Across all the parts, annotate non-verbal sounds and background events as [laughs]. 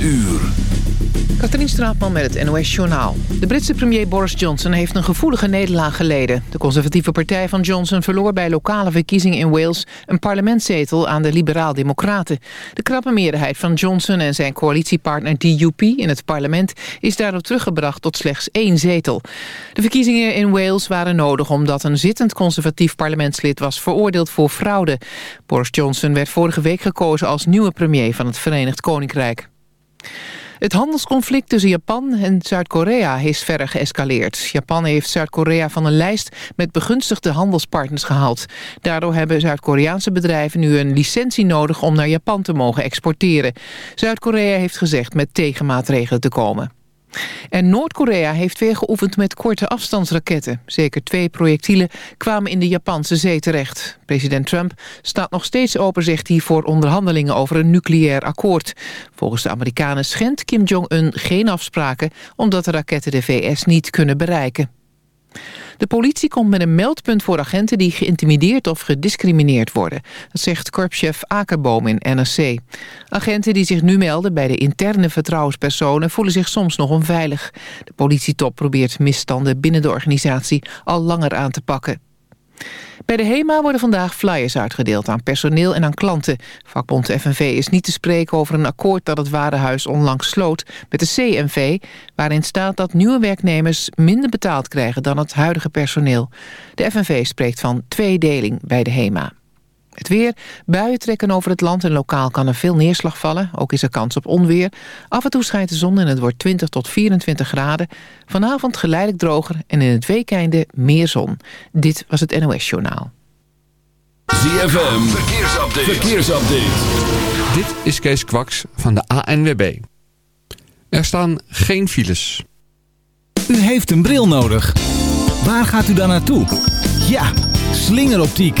uur. Katrien Straatman met het NOS-journaal. De Britse premier Boris Johnson heeft een gevoelige nederlaag geleden. De conservatieve partij van Johnson verloor bij lokale verkiezingen in Wales... een parlementszetel aan de liberaal-democraten. De krappe meerderheid van Johnson en zijn coalitiepartner DUP in het parlement... is daardoor teruggebracht tot slechts één zetel. De verkiezingen in Wales waren nodig omdat een zittend conservatief parlementslid... was veroordeeld voor fraude. Boris Johnson werd vorige week gekozen als nieuwe premier van het Verenigd Koninkrijk. Het handelsconflict tussen Japan en Zuid-Korea is verder geëscaleerd. Japan heeft Zuid-Korea van een lijst met begunstigde handelspartners gehaald. Daardoor hebben Zuid-Koreaanse bedrijven nu een licentie nodig om naar Japan te mogen exporteren. Zuid-Korea heeft gezegd met tegenmaatregelen te komen. En Noord-Korea heeft weer geoefend met korte afstandsraketten. Zeker twee projectielen kwamen in de Japanse zee terecht. President Trump staat nog steeds open, zegt hij, voor onderhandelingen over een nucleair akkoord. Volgens de Amerikanen schendt Kim Jong-un geen afspraken... omdat de raketten de VS niet kunnen bereiken. De politie komt met een meldpunt voor agenten die geïntimideerd of gediscrimineerd worden. Dat zegt korpschef Akerboom in NRC. Agenten die zich nu melden bij de interne vertrouwenspersonen voelen zich soms nog onveilig. De politietop probeert misstanden binnen de organisatie al langer aan te pakken. Bij de HEMA worden vandaag flyers uitgedeeld aan personeel en aan klanten. Vakbond FNV is niet te spreken over een akkoord dat het Warenhuis onlangs sloot met de CNV... waarin staat dat nieuwe werknemers minder betaald krijgen dan het huidige personeel. De FNV spreekt van tweedeling bij de HEMA. Het weer. Buien trekken over het land en lokaal kan er veel neerslag vallen. Ook is er kans op onweer. Af en toe schijnt de zon en het wordt 20 tot 24 graden. Vanavond geleidelijk droger en in het weekende meer zon. Dit was het NOS Journaal. ZFM. Verkeersupdate. Verkeersupdate. Dit is Kees Kwaks van de ANWB. Er staan geen files. U heeft een bril nodig. Waar gaat u dan naartoe? Ja, slingeroptiek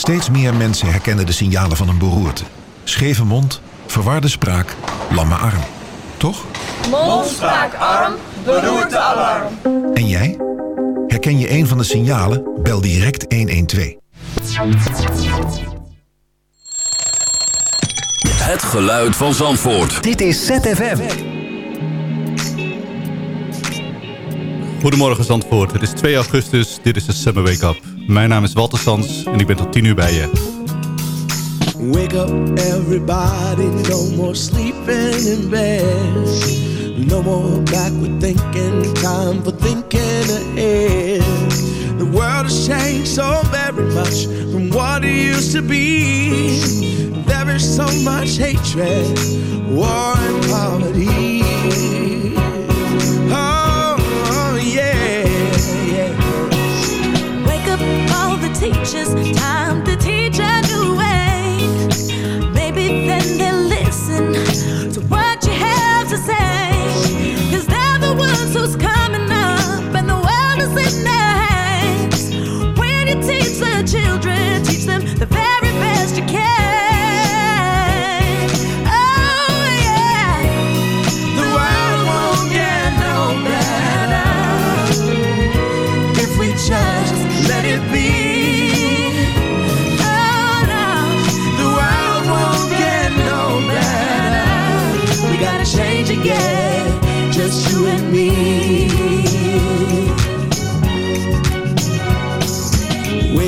Steeds meer mensen herkennen de signalen van een beroerte. Scheve mond, verwarde spraak, lamme arm. Toch? Mond, spraak, arm, beroerte, alarm. En jij? Herken je een van de signalen? Bel direct 112. Het geluid van Zandvoort. Dit is ZFM. Goedemorgen Zandvoort, het is 2 augustus, dit is de Summer Wake Up. Mijn naam is Walter Sans en ik ben tot 10 uur bij je. Wake up everybody, no more sleeping in bed. No more backward thinking, time for thinking ahead. The world has changed so very much from what it used to be. There is so much hatred, war and poverty. Teachers, time to teach a new way. Maybe then they'll listen to what you have to say. Cause they're the ones who's coming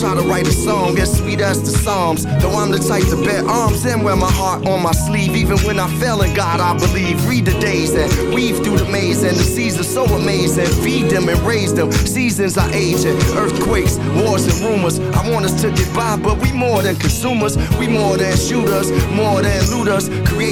Try to write a song as sweet as the Psalms. Though I'm the type to bear arms and wear my heart on my sleeve. Even when I fail in God, I believe. Read the days and weave through the maze and the seasons are so amazing. Feed them and raise them. Seasons are aging, earthquakes, wars and rumors. I want us to by, but we more than consumers. We more than shooters, more than looters.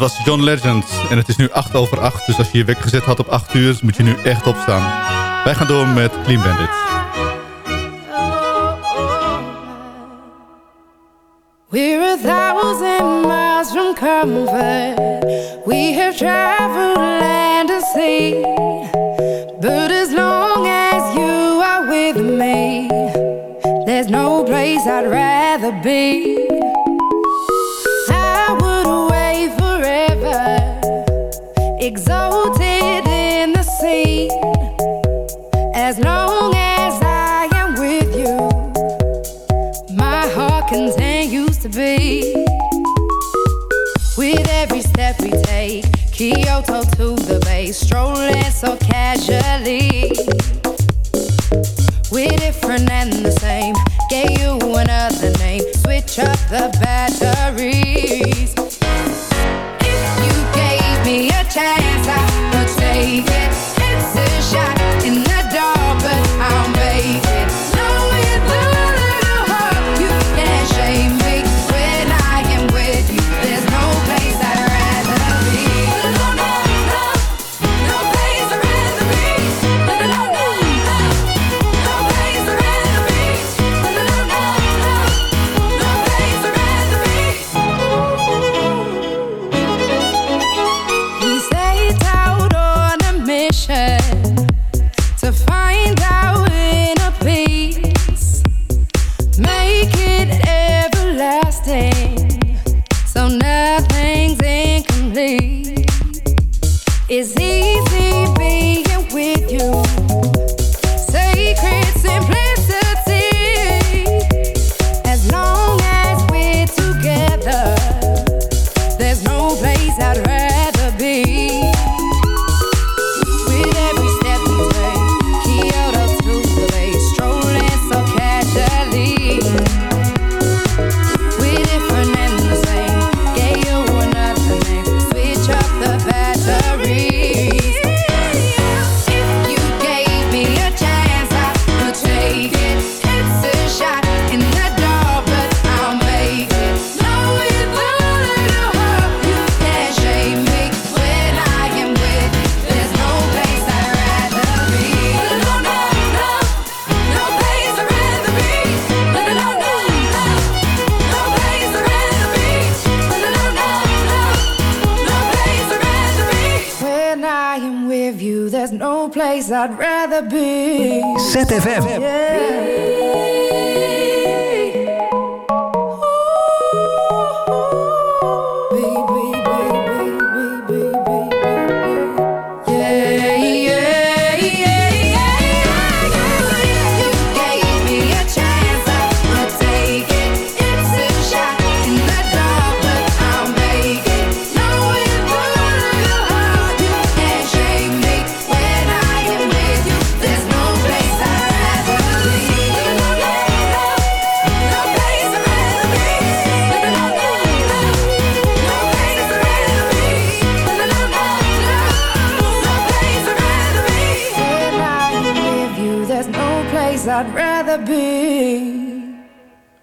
Dat was John Legend. En het is nu 8 over 8. Dus als je je wekker gezet had op 8 uur, moet je nu echt opstaan. Wij gaan door met Clean Bandit. We're a thousand miles from comfort. We have traveled land and sea. But as long as you are with me, there's no place I'd rather be. Exalted in the sea. As long as I am with you, my heart continues to beat. With every step we take, Kyoto to the bay, strolling so casually. We're different and the same. Gave you another name. Switch up the batteries.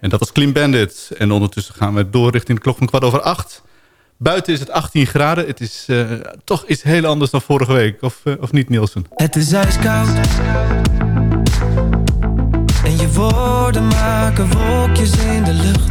En dat was Clean Bandit. En ondertussen gaan we door richting de klok van kwart over acht. Buiten is het 18 graden. Het is uh, toch iets heel anders dan vorige week. Of, uh, of niet, Nielsen? Het is ijskoud. En je woorden maken wolkjes in de lucht.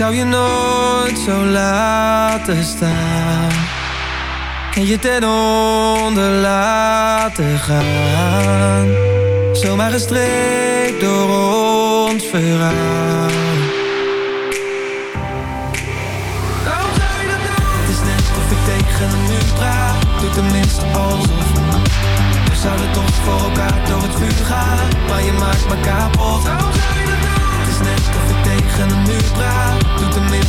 Zou je nooit zo laten staan en je ten onder laten gaan. Zomaar gestreept door ons verhaal. Waarom zou je dat? Het is net of ik tegen een muur praat. Doe tenminste alsof. We zouden toch voor elkaar door het vuur gaan. Maar je maakt me kapot. Waarom zou je dat doen? Het is net of ik tegen een muur praat.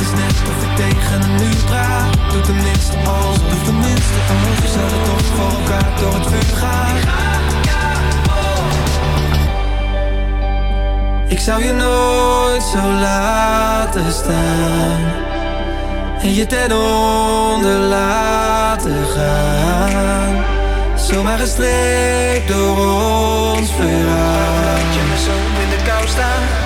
Het is net of ik tegen een muur praat. Doe tenminste alsof Doe tenminste alsof We zouden toch voor elkaar door het vuur gaan. Ik zou je nooit zo laten staan. En je ten onder laten gaan. Zomaar gestreept door ons verhaal. Laat je me zo in de kou staan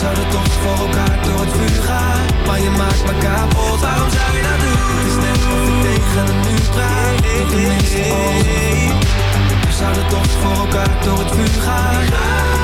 zouden toch voor elkaar door het vuur gaan Maar je maakt me kapot Waarom zou je dat doen? Het is net of ik tegen een muur praat tenminste alsof We zouden toch voor elkaar door het vuur gaan Waarom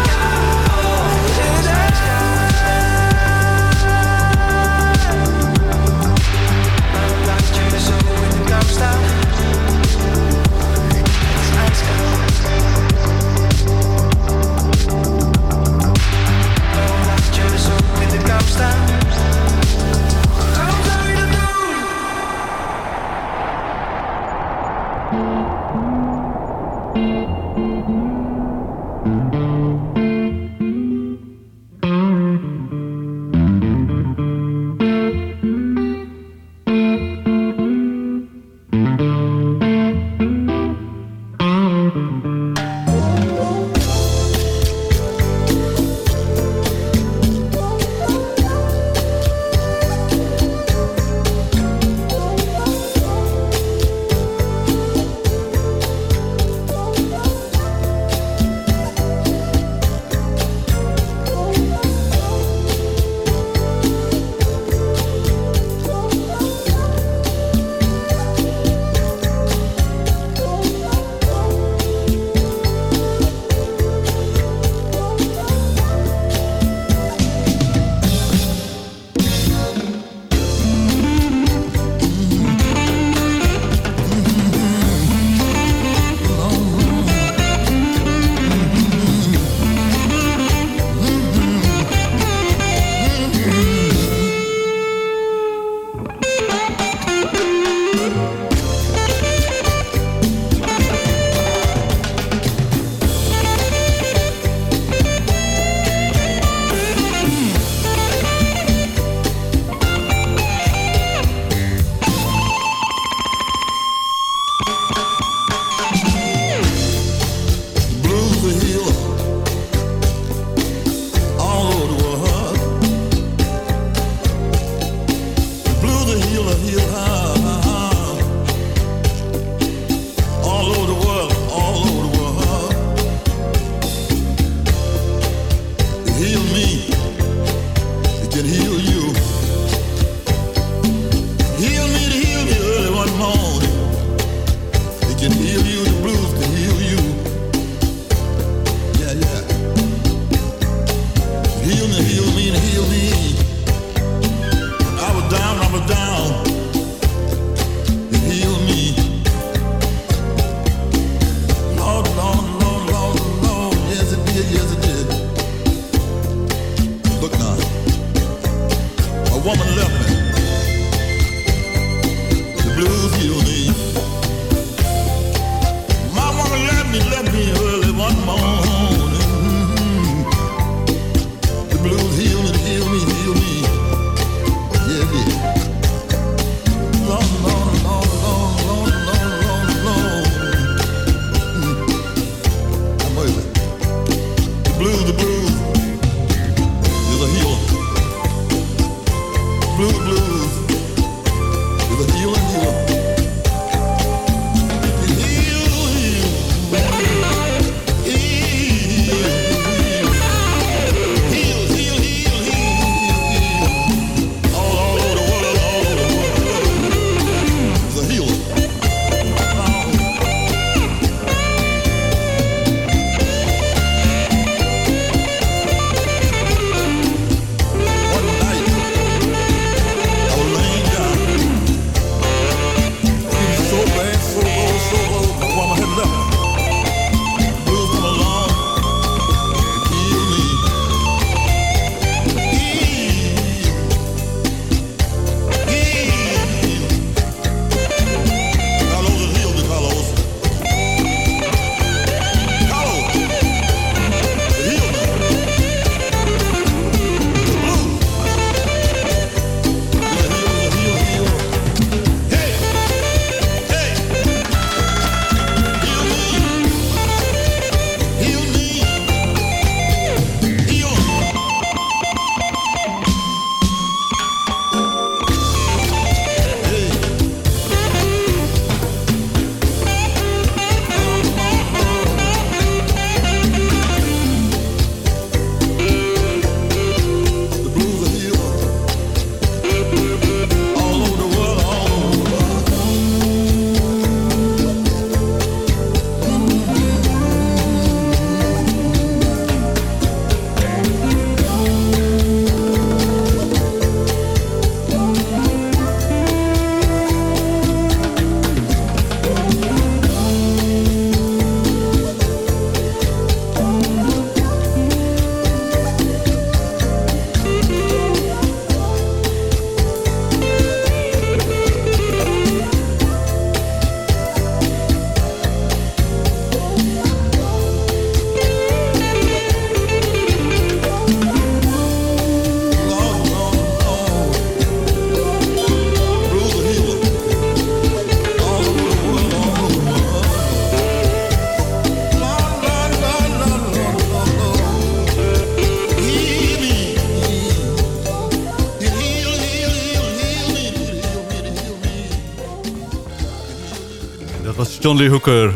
John Lee Hooker.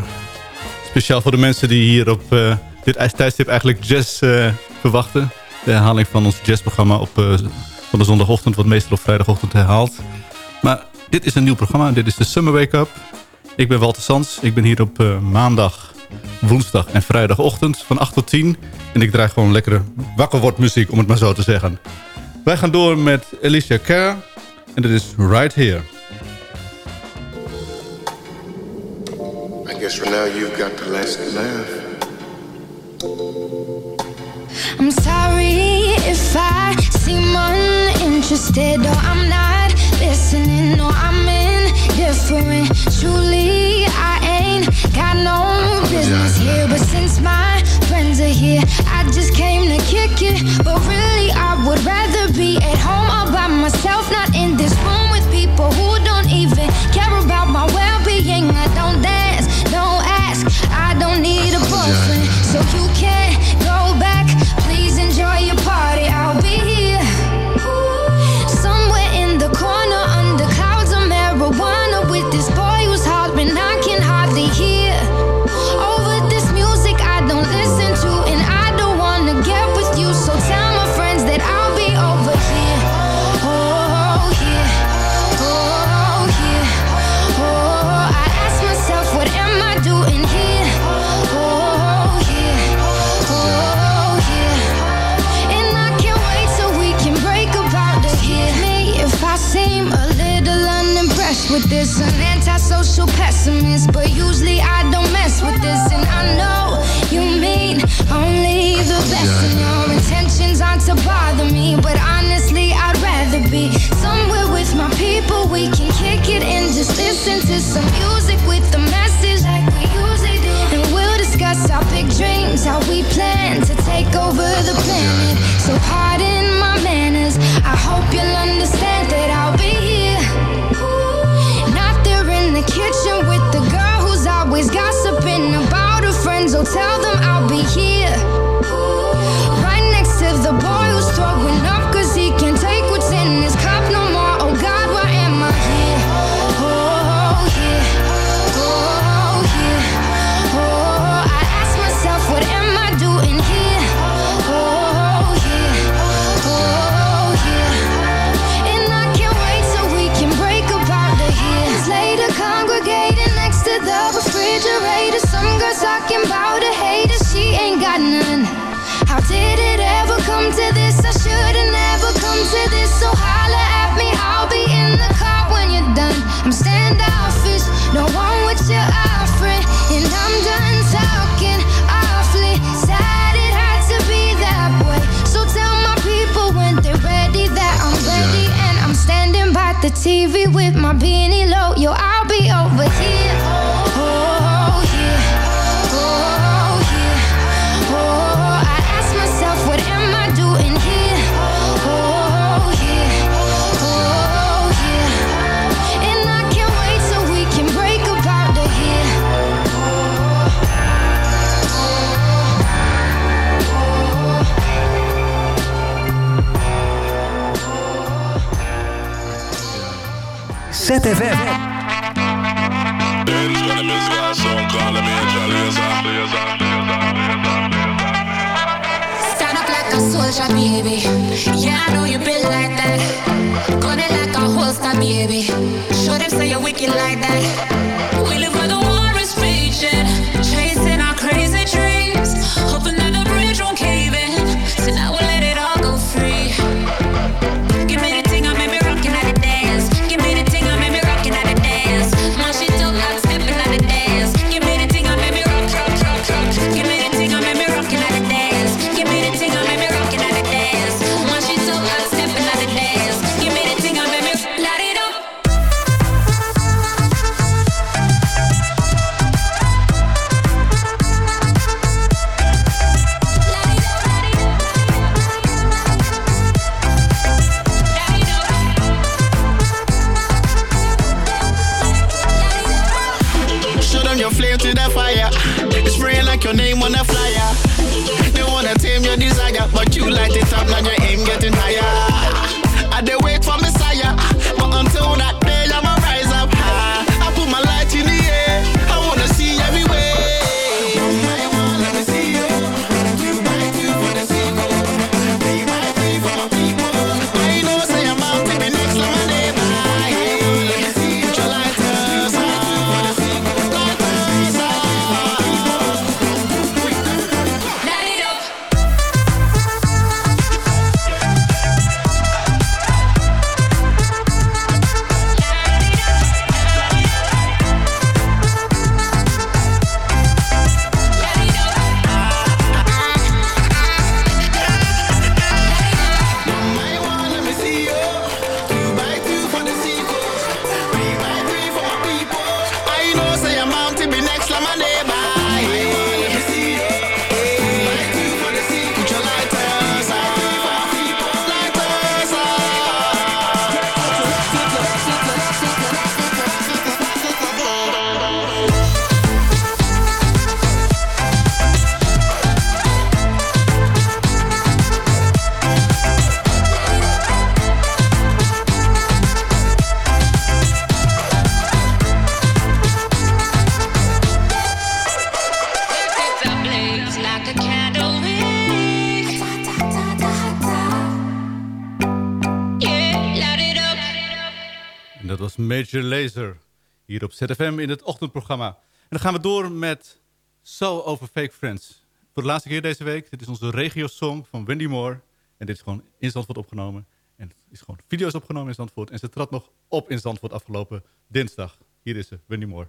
Speciaal voor de mensen die hier op uh, dit tijdstip eigenlijk jazz uh, verwachten. De herhaling van ons jazzprogramma op, uh, van de zondagochtend... wat meestal op vrijdagochtend herhaalt. Maar dit is een nieuw programma. Dit is de Summer Wake Up. Ik ben Walter Sands. Ik ben hier op maandag, woensdag en vrijdagochtend van 8 tot 10. En ik draai gewoon lekkere wakkerwordmuziek, om het maar zo te zeggen. Wij gaan door met Alicia Kerr. En dit is Right Here. Guess for now you've got the last laugh. I'm sorry if I seem uninterested or I'm not listening or I'm indifferent. Truly, I ain't got no business here, but since my friends are here, I just came to kick it. But really, I would rather be at home pessimist, but usually I don't mess with this. And I know you mean only the best, and your intentions aren't to bother me, but FM. A baby. Yeah, I know you been like that. Gun like a holster, baby. Show them say you're wicked like that. Major Laser. Hier op ZFM in het ochtendprogramma. En dan gaan we door met So Over Fake Friends. Voor de laatste keer deze week. Dit is onze regio song van Wendy Moore. En dit is gewoon in Zandvoort opgenomen. En is gewoon video's opgenomen in Zandvoort. En ze trad nog op in Zandvoort afgelopen dinsdag. Hier is ze, Wendy Moore.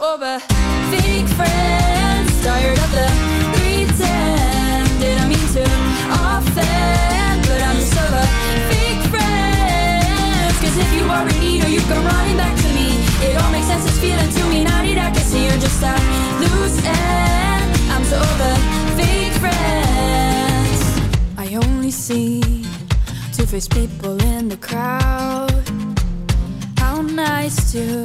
Over fake friends. Tired of the pretend. Didn't mean to offend, but I'm just over fake friends. Cause if you are in need or you come running back to me, it all makes sense. It's feeling to me. That I can see you're just a loose end. I'm so over fake friends. I only see two-faced people in the crowd. How nice to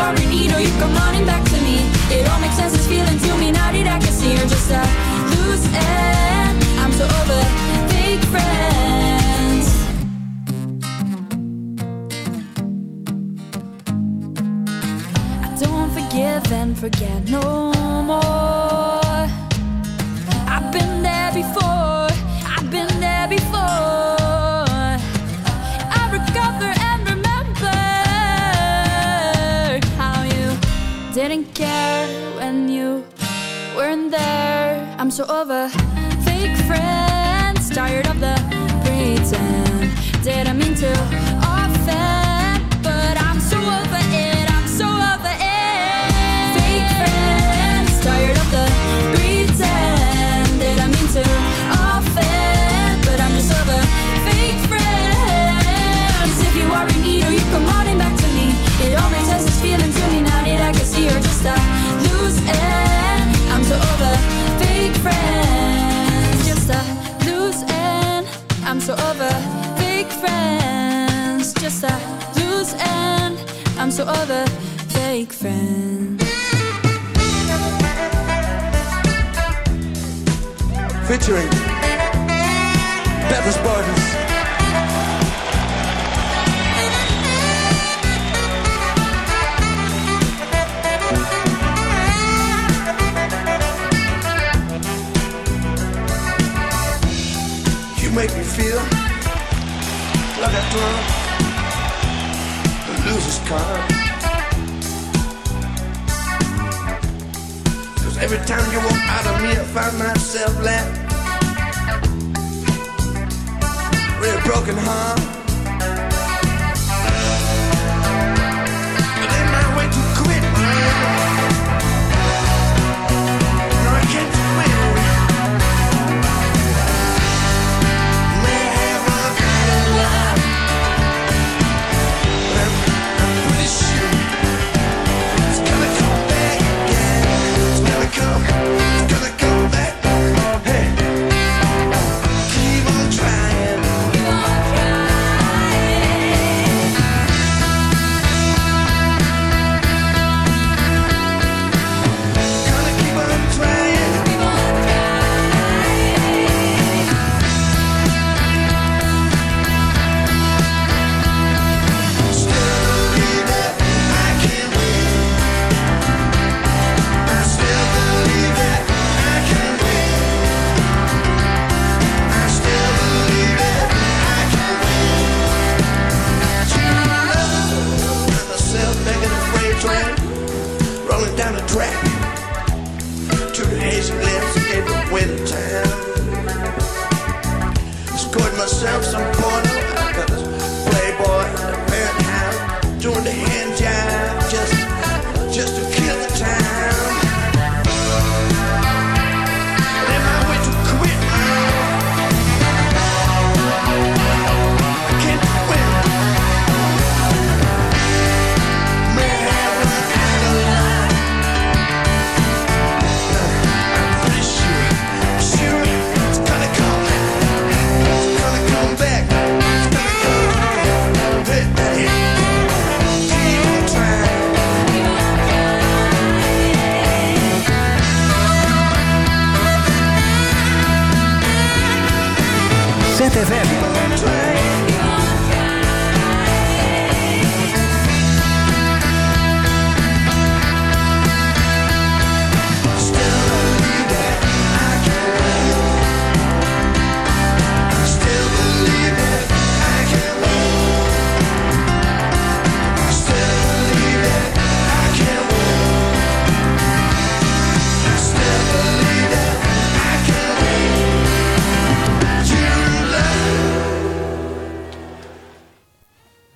Are in need or you come running back to me, it all makes sense. It's feeling to me now that I can see you're just a loose end. I'm so over fake friends. I don't forgive and forget no more. I've been there before. Didn't care when you weren't there. I'm so over fake friends, tired of the pretend. Didn't mean to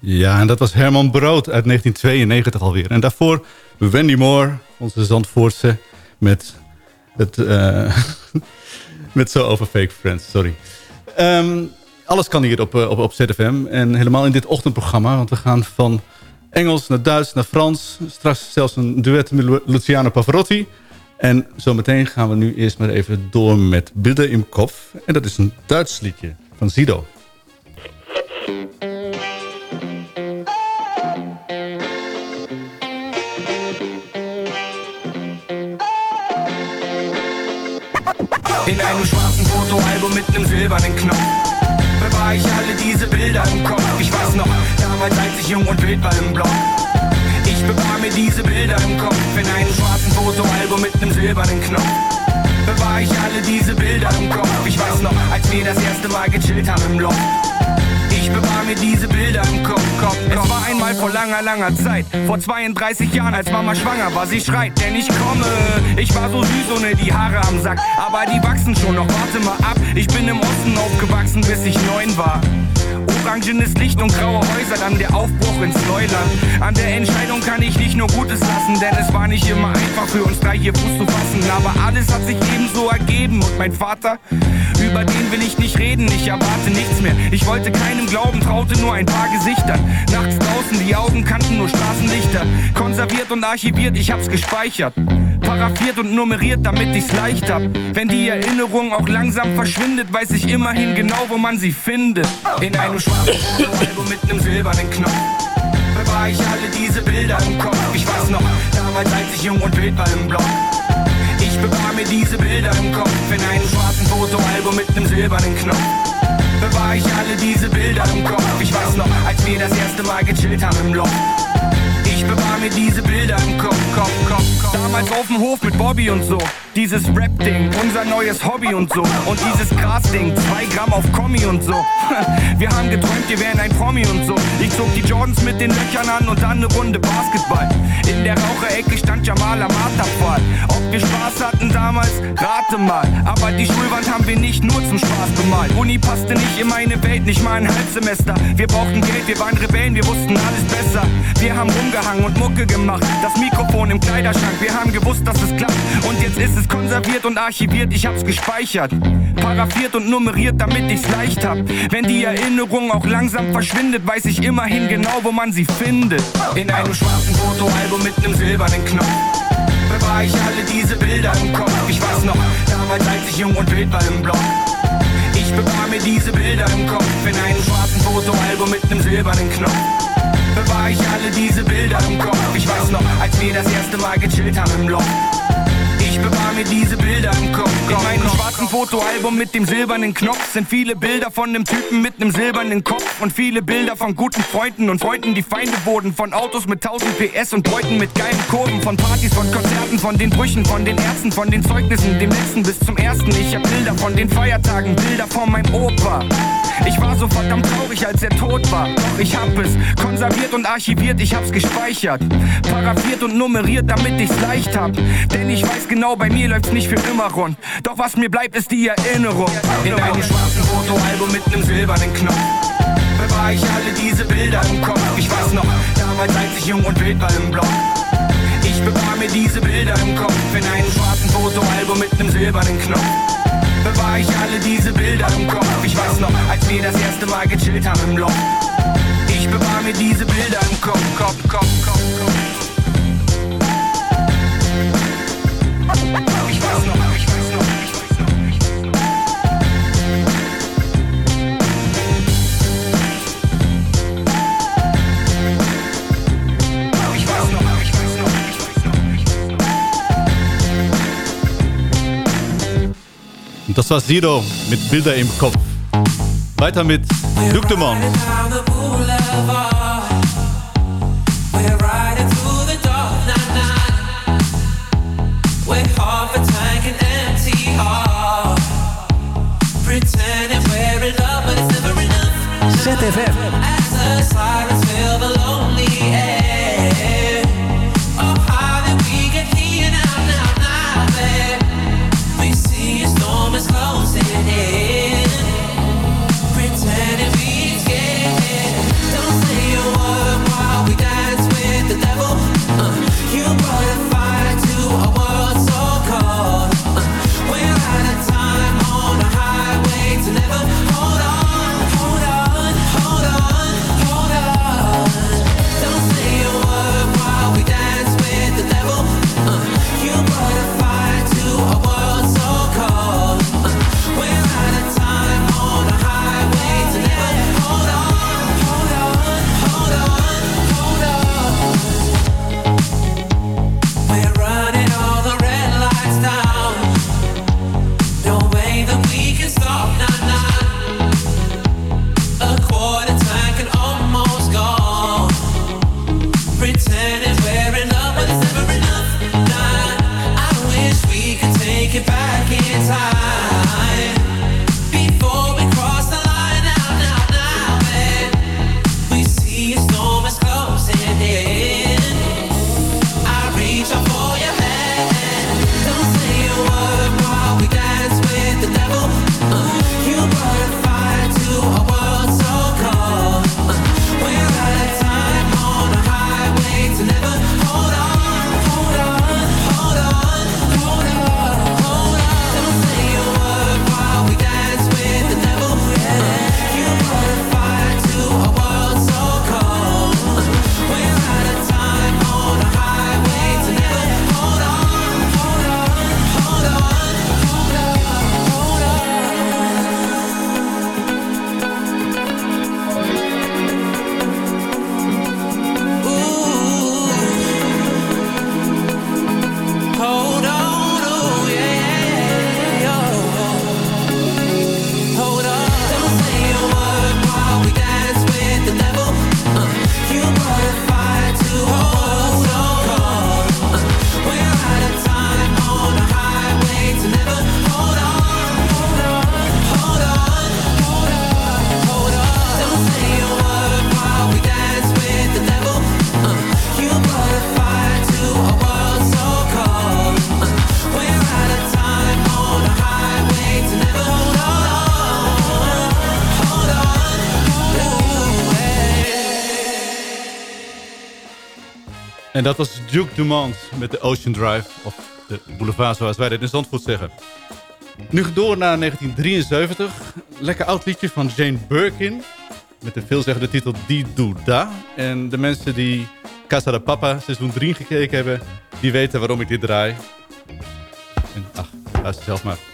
Ja, en dat was Herman Brood uit 1992 alweer. En daarvoor Wendy Moore, onze Zandvoortse, met het... eh, [laughs] met zo over fake friends, sorry. Ehm, alles kan hier op, eh, op, op ZFM. En helemaal in dit ochtendprogramma. Want we gaan van Engels naar Duits naar Frans. Straks zelfs een duet met Lu- Luciano Pavarotti. En zometeen gaan we nu eerst maar even door met Bilder im Kopf. En dat is een Duits liedje van Sido. In einem schwarzen Fotoalbum mit nem silbernen Knopf. Bewahre ich alle diese Bilder im Kopf. Ich weiß noch, damals als ich jung und wild war im Block. Ich bewahre mir diese Bilder im Kopf. In einem schwarzen Fotoalbum mit nem silbernen Knopf. Bewahre ich alle diese Bilder im Kopf. Ich weiß noch, als wir das erste Mal gechillt haben im Loft ich bewahre mir diese Bilder im Kopf, Kopf, Kopf. Es war einmal vor langer, langer Zeit. Vor 32 Jahren, als Mama schwanger war, sie schreit, denn ich komme. Ich war so süß ohne die Haare am Sack. Aber die wachsen schon noch, warte mal ab. Ich bin im Osten aufgewachsen, bis ich neun war. Orangenes Licht und graue Häuser, dann der Aufbruch ins Neuland. An der Entscheidung kann ich nicht nur Gutes lassen, denn es war nicht immer einfach für uns drei hier Fuß zu fassen. Aber alles hat sich ebenso ergeben und mein Vater, über den will ich nicht reden, ich erwarte nichts mehr. Ich wollte keinem glauben, traute nur ein paar Gesichtern. Nachts draußen, die Augen kannten nur Straßenlichter. Konserviert und archiviert, ich hab's gespeichert. Paraphiert und nummeriert, damit ich's leicht hab. Wenn die Erinnerung auch langsam verschwindet, weiß ich immerhin genau, wo man sie findet. In einem schwarzen Fotoalbum mit nem silbernen Knopf. Bewahre ich alle diese Bilder im Kopf. Ich weiß noch, damals als ich jung und wild war im Block. Ich bewahre mir diese Bilder im Kopf in einem schwarzen Fotoalbum mit nem silbernen Knopf. Bewahre ich alle diese Bilder im Kopf. Ich weiß noch, als wir das erste Mal gechillt haben im Loft. Ich bewahre mir diese Bilder im Kopf, Kopf, Kopf, Kopf. Damals auf dem Hof mit Bobby und so. Dieses Rap-Ding, unser neues Hobby und so. Und dieses Gras-Ding, zwei Gramm auf Kommi und so. [laughs] Wir haben geträumt, wir wären ein Promi und so. Ich zog die Jordans mit den Löchern an und dann eine Runde Basketball. In der Raucherecke stand Jamal am Marterpfahl. Ob wir Spaß hatten damals, rate mal. Aber die Schulwand haben wir nicht nur zum Spaß bemalt. Uni passte nicht in meine Welt, nicht mal ein Halbsemester. Wir brauchten Geld, wir waren Rebellen, wir wussten alles besser. Wir haben rumgehangen und Mucke gemacht. Das Mikrofon im Kleiderschrank, wir haben gewusst, dass es klappt. Und jetzt ist es konserviert und archiviert, ich hab's gespeichert. Paraphiert und nummeriert, damit ich's leicht hab. Wenn die Erinnerung auch langsam verschwindet, weiß ich immerhin genau, wo man sie findet. In einem schwarzen Fotoalbum mit nem silbernen Knopf. Bewahre ich alle diese Bilder im Kopf. Ich weiß noch, damals als ich jung und wild war im Block. Ich bewahre mir diese Bilder im Kopf in einem schwarzen Fotoalbum mit nem silbernen Knopf. Bewahre ich alle diese Bilder im Kopf. Ich weiß noch, als wir das erste Mal gechillt haben im Loft. Ich Ich bewahr mir diese Bilder im Kopf. In meinem schwarzen Fotoalbum mit dem silbernen Knopf sind viele Bilder von einem Typen mit einem silbernen Kopf und viele Bilder von guten Freunden und Freunden, die Feinde wurden. Von Autos mit 1000 PS und Beuten mit geilen Kurven. Von Partys, von Konzerten, von den Brüchen, von den Ärzten, von den Zeugnissen, dem letzten bis zum ersten. Ich hab Bilder von den Feiertagen, Bilder von meinem Opa. Ich war so verdammt traurig, als er tot war. Doch ich hab es konserviert und archiviert, ich hab's gespeichert. Paraphiert und nummeriert, damit ich's leicht hab. Denn ich weiß genau, bei mir läuft's nicht für immer rund. Doch was mir bleibt, ist die Erinnerung. In einem schwarzen Fotoalbum mit nem silbernen Knopf. Bewahr ich alle diese Bilder im Kopf. Ich weiß noch, damals als ich jung und wild war im Block. Ich bewahr mir diese Bilder im Kopf. In einem schwarzen Fotoalbum mit nem silbernen Knopf bewahr ich alle diese Bilder im Kopf. Ich weiß noch, als wir das erste Mal gechillt haben im Loch. Ich bewahr mir diese Bilder im Kopf, Kopf, Kopf, Kopf, Kopf. Das war Sido mit Bilder im Kopf. Weiter mit Duke Dumont. ZFM. En dat was Duke Dumont met de Ocean Drive. Of de boulevard zoals wij dit in Zandvoort zeggen. Nu door naar 1973. Lekker oud liedje van Jane Birkin. Met de veelzeggende titel Die Doe Da. En de mensen die Casa de Papa seizoen 3 gekeken hebben... die weten waarom ik dit draai. En ach, luister zelf maar.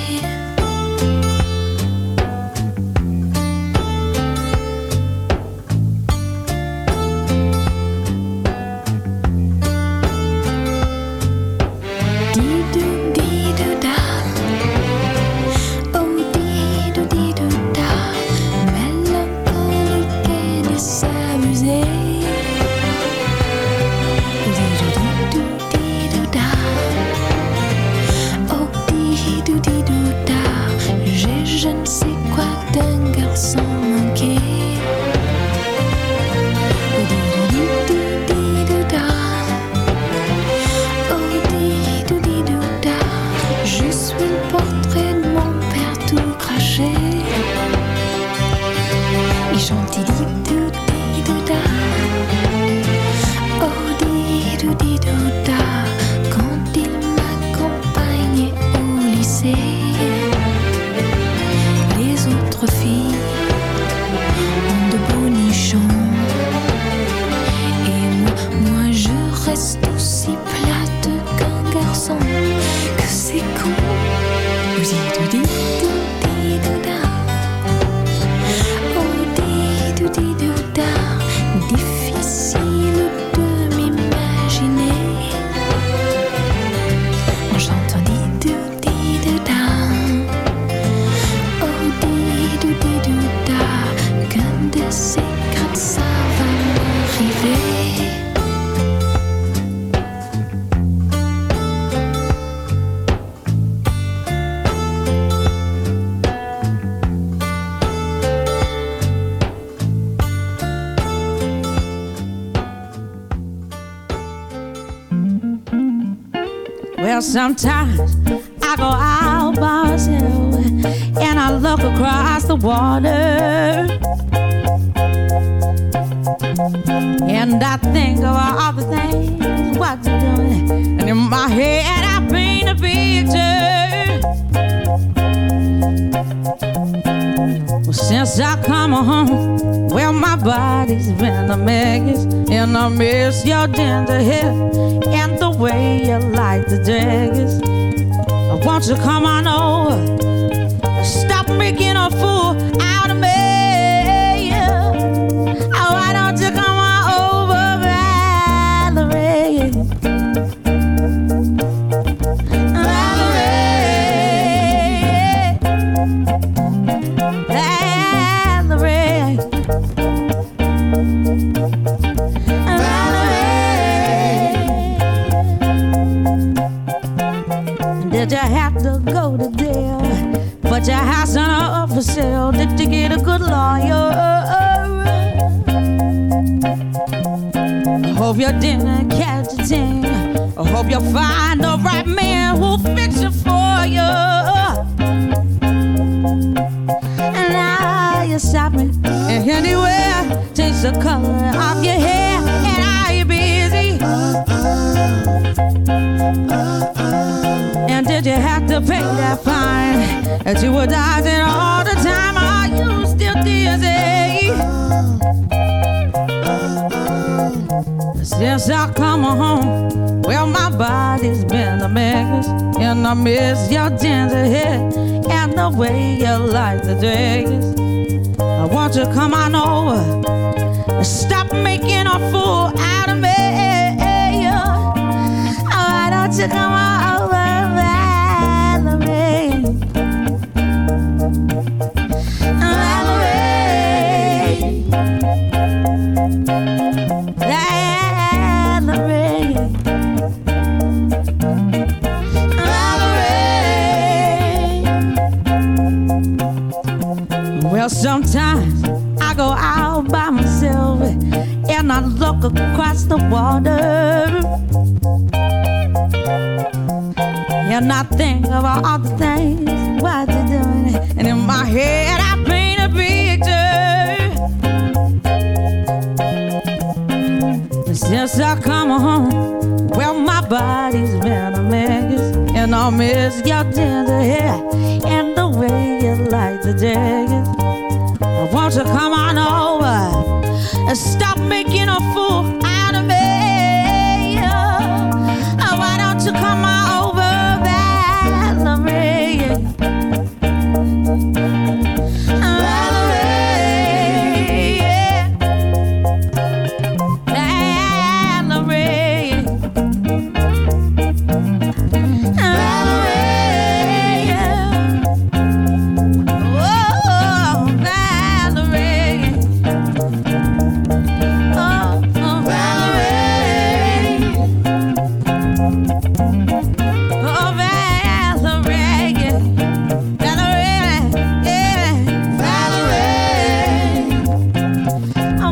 sometimes I go out by myself and I look across the water. And I think of all the things what you're doing. And in my head, I paint a picture. Well, since I come home, well, my body's been a mess. And I miss your ginger hair and the way you like the daggers. Won't you come on over? Stop making a fool you get a good lawyer? I hope you didn't catch a thing. I hope you find the right man who'll fix it for you. And now you're shopping and anywhere. Change the color of your hair. And are you busy? And did you have to pay that fine that you were dodging all the time? Since I come home, well, my body's been a mess. And I miss your ginger hair and the way you like the dress. I want you to come on over and stop making a fool out of me. Oh, why don't you come on look across the water. And I think about all the things what you're doing. It, and in my head, I paint a picture. Since I come home, well, my body's been a mess. And I miss your tender hair and the way you like the jacket. I want you to come on over and stop making a fool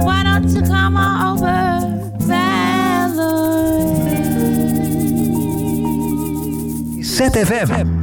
why don't you come on over, Valerie? ZFM.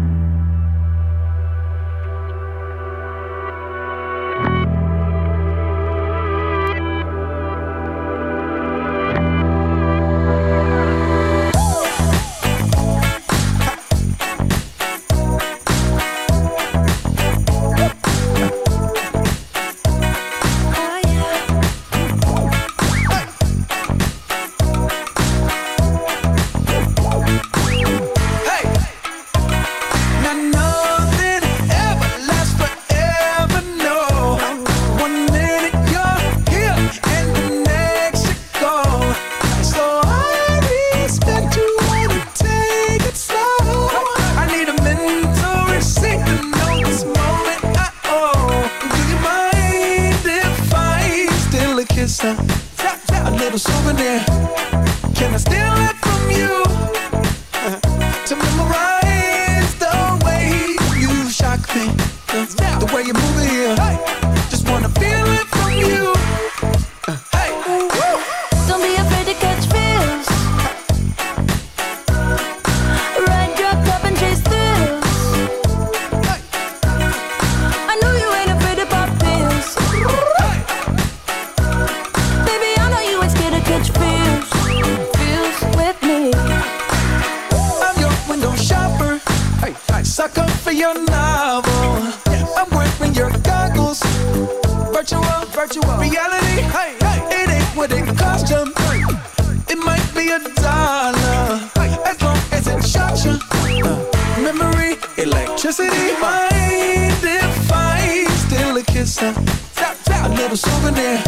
Electricity. Mind if I steal a kiss? A little souvenir.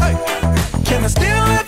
Can I steal it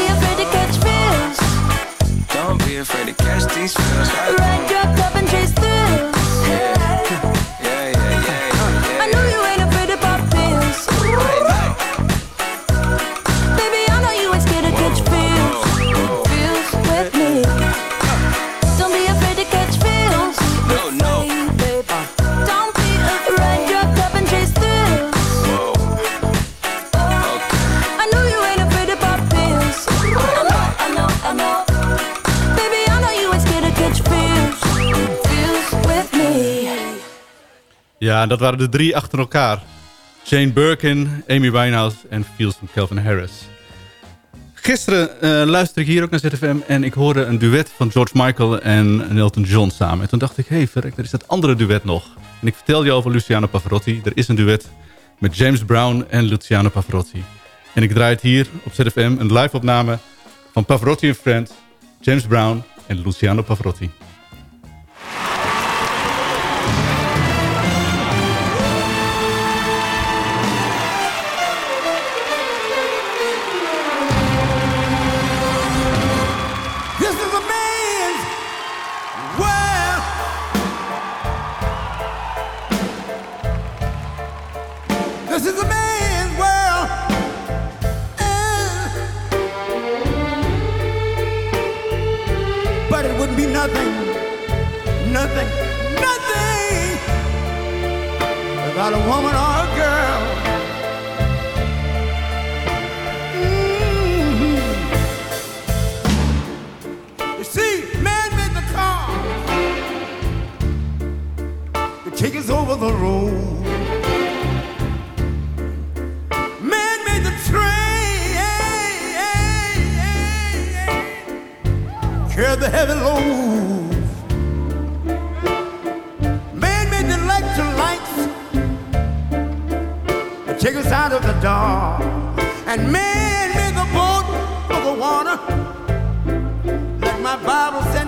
Don't be afraid to catch these feels. Your cup and chase thrills. Ja, dat waren de drie achter elkaar. Jane Birkin, Amy Winehouse en Fields van Calvin Harris. Gisteren eh luisterde ik hier ook naar ZFM en ik hoorde een duet van George Michael en Elton John samen. En toen dacht ik, hé hey, verrek, er is dat andere duet nog. En ik vertelde je over Luciano Pavarotti. Er is een duet met James Brown en Luciano Pavarotti. En ik draai het hier op ZFM, een live opname van Pavarotti en Friends, James Brown en Luciano Pavarotti. Without a woman or a girl. Mhm. You see, man made the car to take us over the road. Man made the train carry the heavy load. Us out of the dark. And man made the boat for the water. Like my Bible said,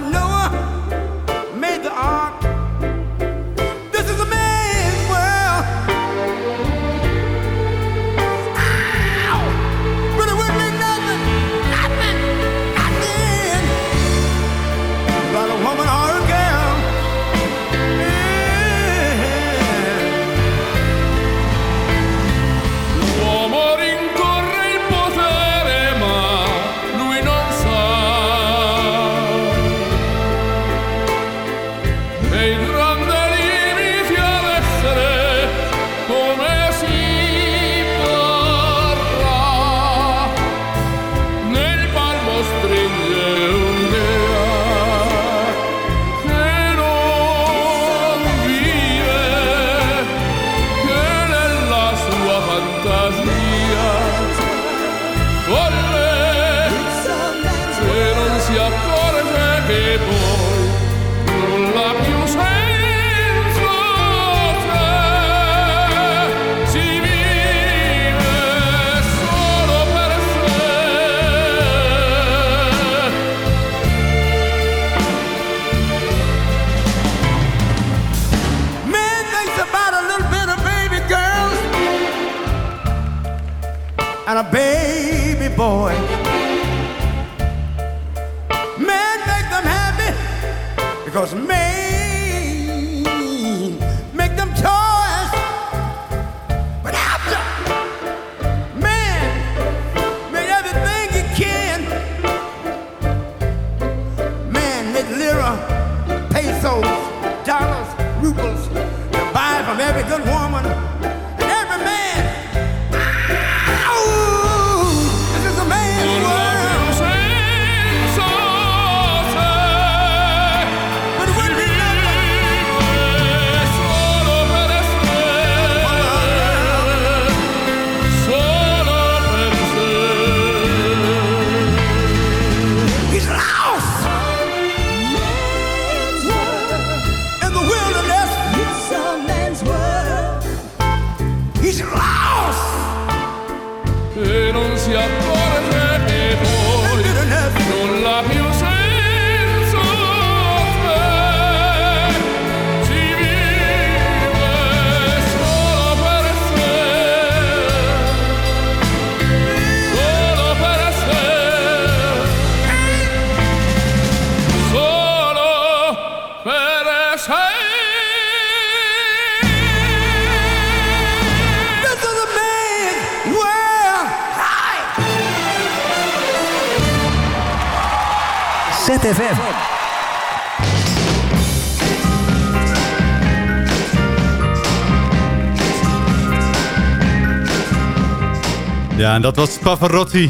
En dat was Pavarotti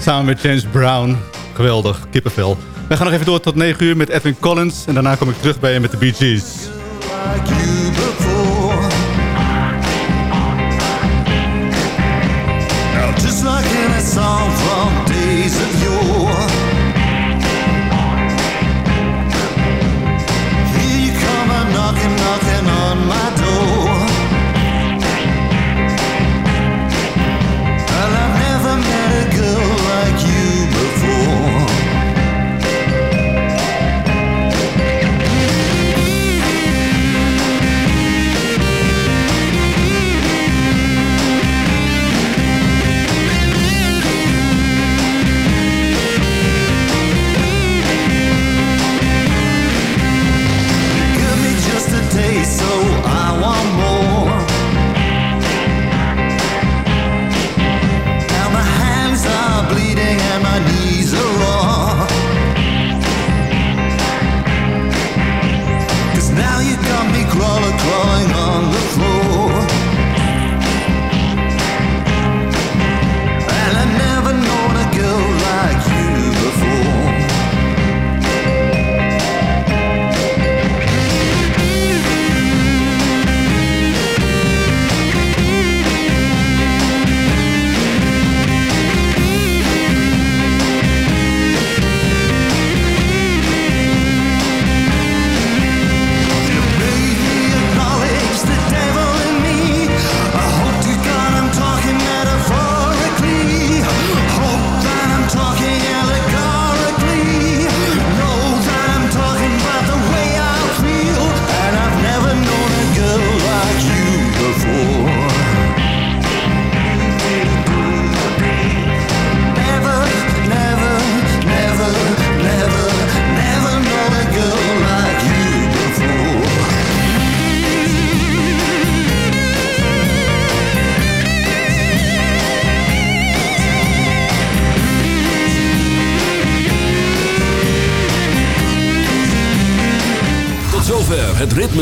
samen met James Brown. Geweldig, kippenvel. Wij gaan nog even door tot 9 uur met Edwin Collins. En daarna kom ik terug bij je met de Bee Gees.